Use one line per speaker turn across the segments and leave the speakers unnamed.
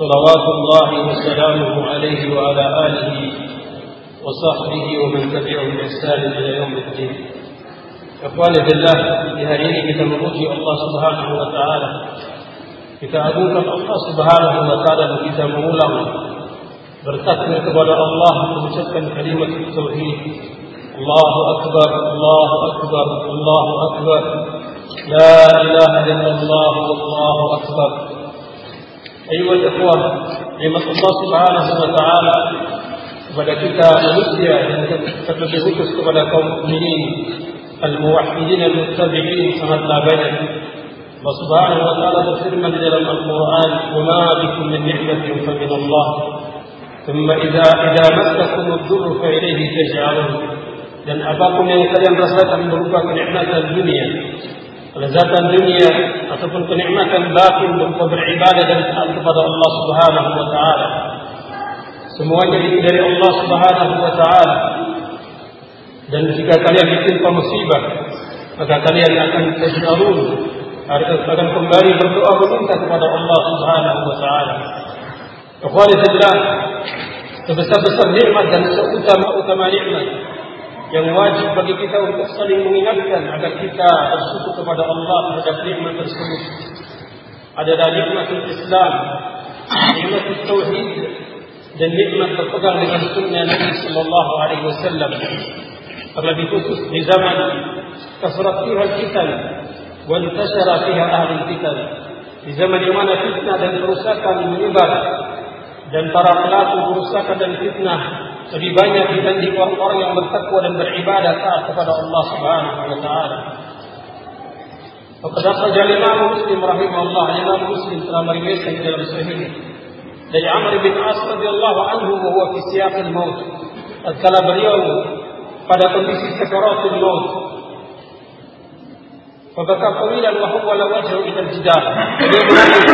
صلوات الله وسلامه عليه وعلى آله وصحبه ومن تبعهم بإحسان إلى يوم الدين. إخواني في الله في هذه الكتاب الله سبحانه وتعالى كتابك الله سبحانه وتعالى كتاب له برتقي قبل الله بمشقة كلمة التوحيد الله أكبر الله أكبر الله أكبر لا إله إلا الله والله أكبر أيها الأخوة لما الله سبحانه وتعالى ولكن روسيا تتبعك قبل المؤمنين الموحدين المتبعين سهل بين. وسبحانه وتعالى تسلم من القرآن وما بكم من نعمة فمن الله. ثم إذا إذا مسكم الضر فإليه تجعلون. لأن أباكم يعني من كلام رسالة من ربك نعمة الدنيا. Kelezatan dunia ataupun kenikmatan batin berupa beribadah dan taat kepada Allah Subhanahu wa taala semuanya dari Allah Subhanahu wa taala dan jika kalian ditimpa musibah maka kalian akan taj'alun akan kembali berdoa meminta kepada Allah Subhanahu wa taala Ikhwani fillah sebesar-besar nikmat dan seutama-utama nikmat yang wajib bagi kita untuk saling mengingatkan agar kita bersyukur kepada Allah terhadap nikmat tersebut adalah nikmatul Islam, nikmatul tauhid dan nikmat berpegang dengan sunnah Nabi sallallahu alaihi wasallam. Terlebih khusus di zaman kasrat fiha fitan wa intashara fiha ahli fitan. Di zaman di mana fitnah dan kerusakan menyebar dan para pelaku kerusakan dan fitnah lebih banyak dibanding orang-orang yang bertakwa dan beribadah taat kepada Allah Subhanahu wa taala. Faqad akhraja Imam Muslim rahimahullah, Imam Muslim telah meriwayatkan di dalam sahih dari Amr bin As radhiyallahu anhu wa huwa fi siyaq al-maut. Tatkala beliau pada kondisi sakaratul maut. Wa hawala wajhahu ila al-jidar. Beliau menangis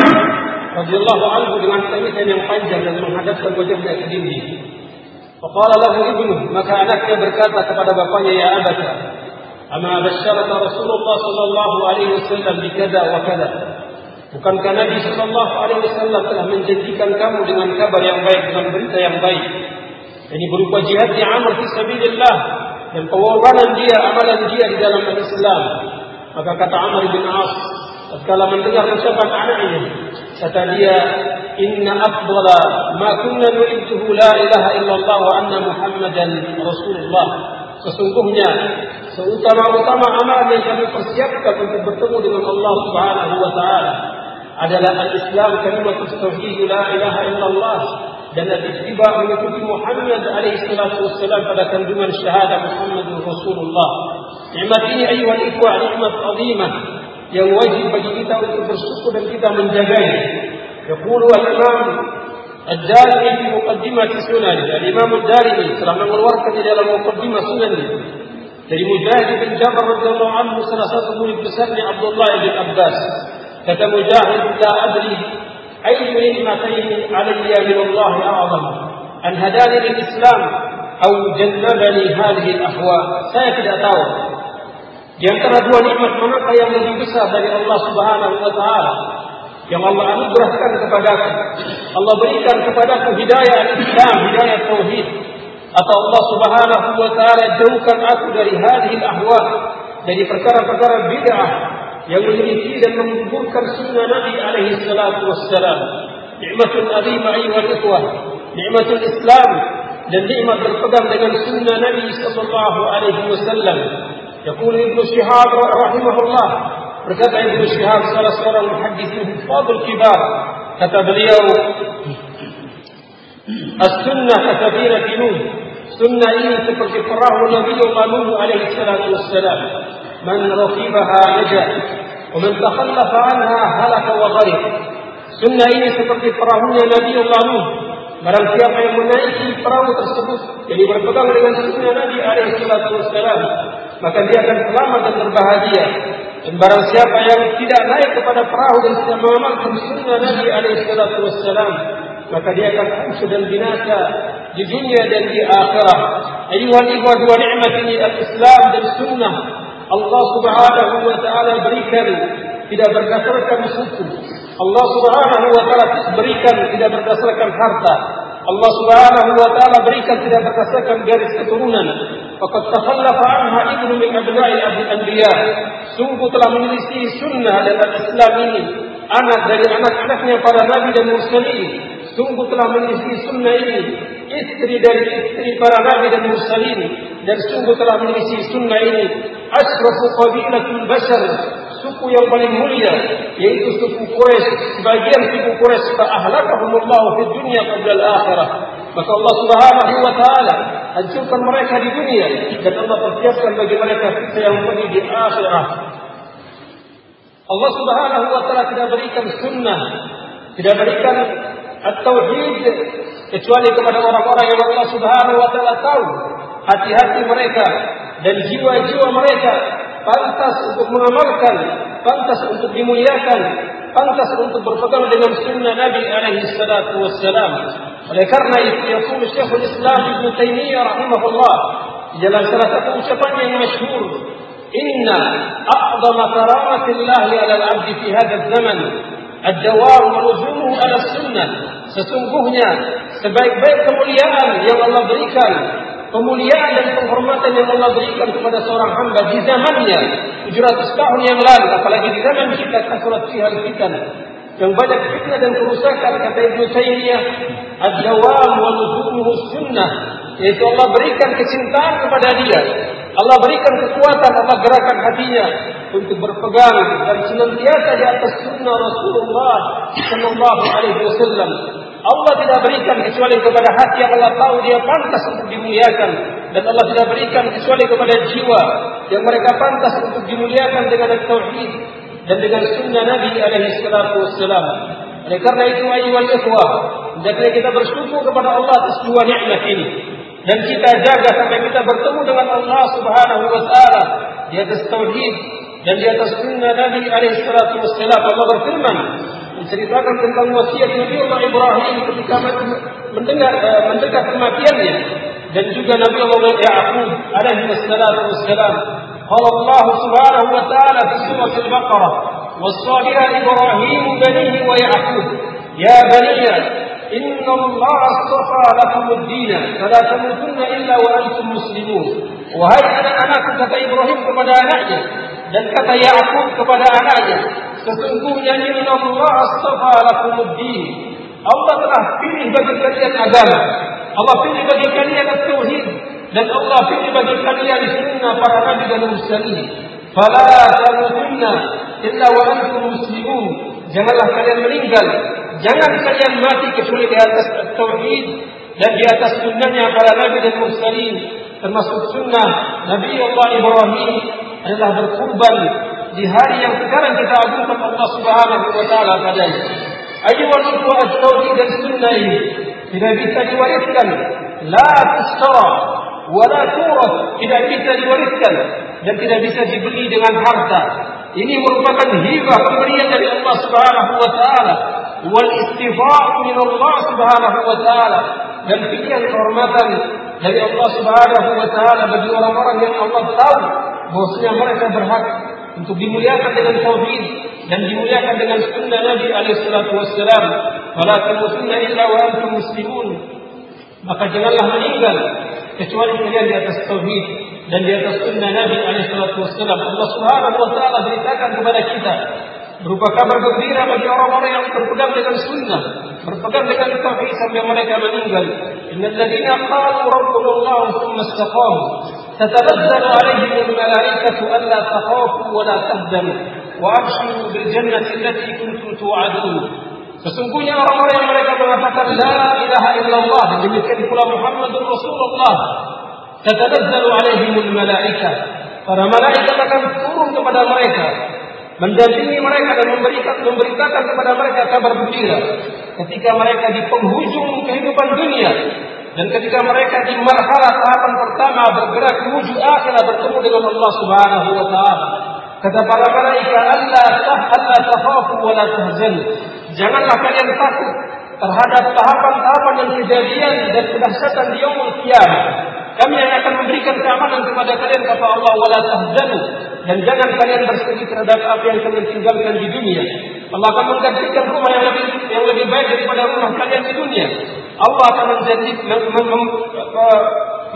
radhiyallahu anhu dengan tangisan yang panjang dan menghadapkan wajahnya ke dinding. Faqala lahu ibnu, maka anaknya berkata kepada bapaknya, "Ya abata, ama basyarat Rasulullah sallallahu alaihi wasallam bikada wa kada?" Bukankah Nabi sallallahu alaihi wasallam telah menjanjikan kamu dengan kabar yang baik dan berita yang baik? Ini berupa jihadnya amal fi sabilillah dan pengorbanan dia, amalan dia di dalam Islam. Maka kata Amr bin As, tatkala mendengar ucapan anaknya kata dia أفضل ما كنا نريده لا إله إلا الله وأن محمدا رسول الله sesungguhnya seutama-utama amal yang kami persiapkan untuk bertemu dengan Allah Subhanahu wa taala adalah al-Islam kalimat tauhid la ilaha illallah dan al-ittiba mengikuti Muhammad alaihi salatu wassalam pada kandungan syahadah Muhammad Rasulullah. Nikmat ini ayuhal ikhwah nikmat azimah yang wajib bagi kita untuk bersyukur dan kita menjaganya. يقول الإمام الدارمي في مقدمة سنن الإمام الدارمي telah mengeluarkan di dalam mukaddimah sunan dari Mujahid bin Jabir radhiyallahu anhu salah satu murid besarnya Abdullah bin Abbas kata Mujahid la adri أي نعمتين علي من الله أعظم أن هداني للإسلام أو جنبني هذه الأهواء saya tidak tahu di antara dua nikmat manakah yang lebih besar dari Allah Subhanahu wa taala yang Allah anugerahkan kepadaku. Allah berikan kepadaku hidayah Islam, hidayah tauhid. Atau Allah Subhanahu wa taala jauhkan aku dari hadhil ahwa, dari perkara-perkara bid'ah yang menyelisih dan menggugurkan sunnah Nabi alaihi salatu wassalam. Nikmatul azimah ayyuhal ikhwah, nikmatul Islam dan nikmat berpegang dengan sunnah Nabi sallallahu alaihi wasallam. Yaqul Ibnu Syihab rahimahullah berkata Ibnu Syihab salah seorang muhaddis fadl kibar kata beliau as-sunnah kasabina nuh sunnah ini seperti perahu Nabi Nuh alaihi salatu wassalam man raqibaha naja wa man takhallafa anha halaka wa gharq Sunnah ini seperti perahunya Nabi Nuh. Barang siapa yang menaiki perahu tersebut, jadi berpegang dengan sunnah Nabi alaihi salatu wassalam, maka dia akan selamat dan berbahagia. Dan barang siapa yang tidak naik kepada perahu dan tidak mengamalkan sunnah Nabi alaihi wassalam, maka dia akan hancur dan binasa di dunia dan di akhirat. Ayuhal ikhwah wa ni'mat ini al-Islam dan sunnah Allah Subhanahu wa taala berikan tidak berdasarkan suku. Allah Subhanahu wa taala berikan tidak berdasarkan harta. Allah Subhanahu wa taala berikan tidak berdasarkan garis keturunan. Faqad takhallafa anha ibnu min abna'i anbiya. Sungguh telah menyelisih sunnah dan Islam ini. Anak dari anak-anaknya para nabi dan mursalin. Sungguh telah menyelisih sunnah ini. Istri dari istri para nabi dan mursalin. Dan sungguh telah menyelisih sunnah ini. Asrafu qabilatul bashar. Suku yang paling mulia yaitu suku Quraisy. Sebagian suku Quraisy fa ahlakahumullah fi dunya qabla al-akhirah. Maka Allah Subhanahu wa taala hancurkan mereka di dunia dan Allah persiapkan bagi mereka siksa yang pedih di akhirat Allah Subhanahu wa taala tidak berikan sunnah tidak berikan at-tauhid kecuali kepada orang-orang yang Allah Subhanahu wa taala tahu. Hati-hati mereka dan jiwa-jiwa mereka pantas untuk mengamalkan, pantas untuk dimuliakan, pantas untuk berpegang dengan sunnah Nabi alaihi salatu wassalam. وذكرنا يقول شيخ الإسلام ابن تيمية رحمه الله جلالته شفاني المشهور إن أعظم كرامة الله على العبد في هذا الزمن الدوار ورجوعه على السنة. ستنبهنا سبايك بيت مليان يا الله بريكا. kemuliaan dan penghormatan yang Allah berikan kepada seorang hamba di zamannya 700 tahun yang lalu apalagi di zaman kita kita surat fihal fitan yang banyak fitnah dan kerusakan kata Ibnu Taimiyah ad-dawam wa nuzumuhu sunnah. Yaitu Allah berikan kecintaan kepada dia. Allah berikan kekuatan Allah gerakan hatinya untuk berpegang dan senantiasa di atas sunnah Rasulullah sallallahu alaihi wasallam. Allah tidak berikan kecuali kepada hati yang Allah tahu dia pantas untuk dimuliakan. Dan Allah tidak berikan kecuali kepada jiwa yang mereka pantas untuk dimuliakan dengan tauhid dan dengan sunnah Nabi alaihi salatu wassalam. Oleh karena itu ayyuhal ikhwah, hendaknya kita bersyukur kepada Allah atas dua nikmat ini dan kita jaga sampai kita bertemu dengan Allah Subhanahu wa taala di atas tauhid dan di atas sunnah Nabi alaihi salatu wassalam. Allah berfirman, menceritakan tentang wasiat Nabi Allah Ibrahim ketika mendengar uh, mendekat kematiannya dan juga Nabi Allah Yaqub alaihi wassalatu wassalam. قال الله سبحانه وتعالى في سورة البقرة والصابر إبراهيم بنيه ويعقوب يا بني إن الله اصطفى لكم الدين فلا تموتن إلا وأنتم مسلمون. وهل أنا أناك كتا إبراهيم kepada أنايا dan kata Yaakub kepada anaknya sesungguhnya إن الله اصطفى لكم الدين. الله telah pilih bagi kalian agama Allah pilih bagi kalian التوحيد. Dan Allah pilih bagi kalian sunnah para nabi dan mursalin. Fala tamutunna illa wa antum muslimun. Janganlah kalian meninggal. Jangan kalian mati kecuali di atas tauhid dan di atas sunnahnya para nabi dan mursalin termasuk sunnah Nabi Allah Ibrahim adalah berkurban di hari yang sekarang kita agungkan Allah Subhanahu wa taala padanya. Ayyuhal ikhwah at-tauhid dan sunnah ini tidak bisa diwariskan, la tusara wa la turas, tidak bisa diwariskan dan tidak bisa dibeli dengan harta. Ini merupakan hibah pemberian dari Allah Subhanahu wa taala. Wal istifaq min Allah Subhanahu wa taala. Dan pilihan kehormatan dari Allah Subhanahu wa taala bagi orang-orang yang Allah tahu bahwasanya mereka berhak untuk dimuliakan dengan tauhid dan dimuliakan dengan sunnah Nabi alaihi salatu wassalam. Wala tamutunna illa wa antum muslimun. Maka janganlah meninggal kecuali kalian di atas tauhid dan di atas sunnah Nabi alaihi salatu wassalam Allah Subhanahu wa taala beritakan kepada kita berupa kabar gembira bagi orang-orang yang berpegang dengan sunnah berpegang dengan tauhid sampai mereka meninggal innal ladzina qalu rabbuna Allah thumma istaqamu تتنزل عليهم الملائكة ألا تخافوا ولا تهزموا وأبشروا بالجنة التي كنتم توعدون Sesungguhnya orang-orang yang mereka mengatakan La ilaha illallah dan demikian pula Muhammadur Rasulullah tatanazzalu alaihimul malaika para malaikat akan turun kepada mereka mendampingi mereka dan memberikan memberitakan kepada mereka kabar gembira ketika mereka di penghujung kehidupan dunia Dan ketika mereka di marhalah tahapan pertama bergerak menuju akhirat bertemu dengan Allah Subhanahu wa taala. Kata para malaikat, "Allah tah Allah takhafu wa la tahzanu." Janganlah kalian takut terhadap tahapan-tahapan dan kejadian dan kedahsyatan di yaumul qiyamah. Kami yang akan memberikan keamanan kepada kalian kata Allah wala tahzanu dan jangan kalian bersedih terhadap apa yang kalian tinggalkan di dunia. Allah akan menggantikan rumah yang lebih yang lebih baik daripada rumah kalian di dunia. Allah akan menjadi,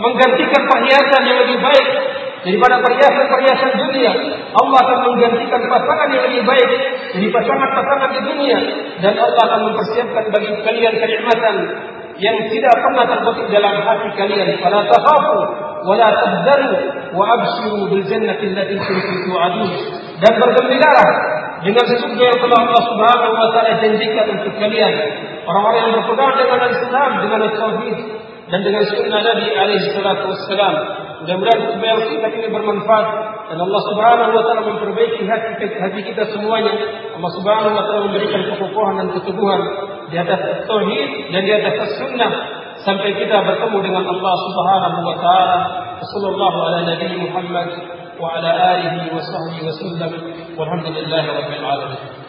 menggantikan perhiasan yang lebih baik daripada perhiasan-perhiasan dunia. Allah akan menggantikan pasangan yang lebih baik dari pasangan-pasangan di dunia dan Allah akan mempersiapkan bagi kalian kenikmatan yang tidak pernah terbetik dalam hati kalian. Fala takhafu wa la tahzanu wa abshiru bil jannati allati kuntum tu'adun. Dan bergembiralah dengan surga yang telah Allah Subhanahu wa taala janjikan untuk kalian. Orang-orang yang berpegang dengan Islam, dengan tauhid dan dengan sunnah Nabi alaihi salatu wassalam. Mudah-mudahan kebaikan kita ini bermanfaat dan Allah Subhanahu wa taala memperbaiki hati, hati kita semuanya. Allah Subhanahu wa taala memberikan kekokohan dan keteguhan di atas tauhid dan di atas sunnah sampai kita bertemu dengan Allah Subhanahu wa taala. Sallallahu ala nabi Muhammad wa ala alihi wa sahbihi wa sallam. Walhamdulillahirabbil alamin.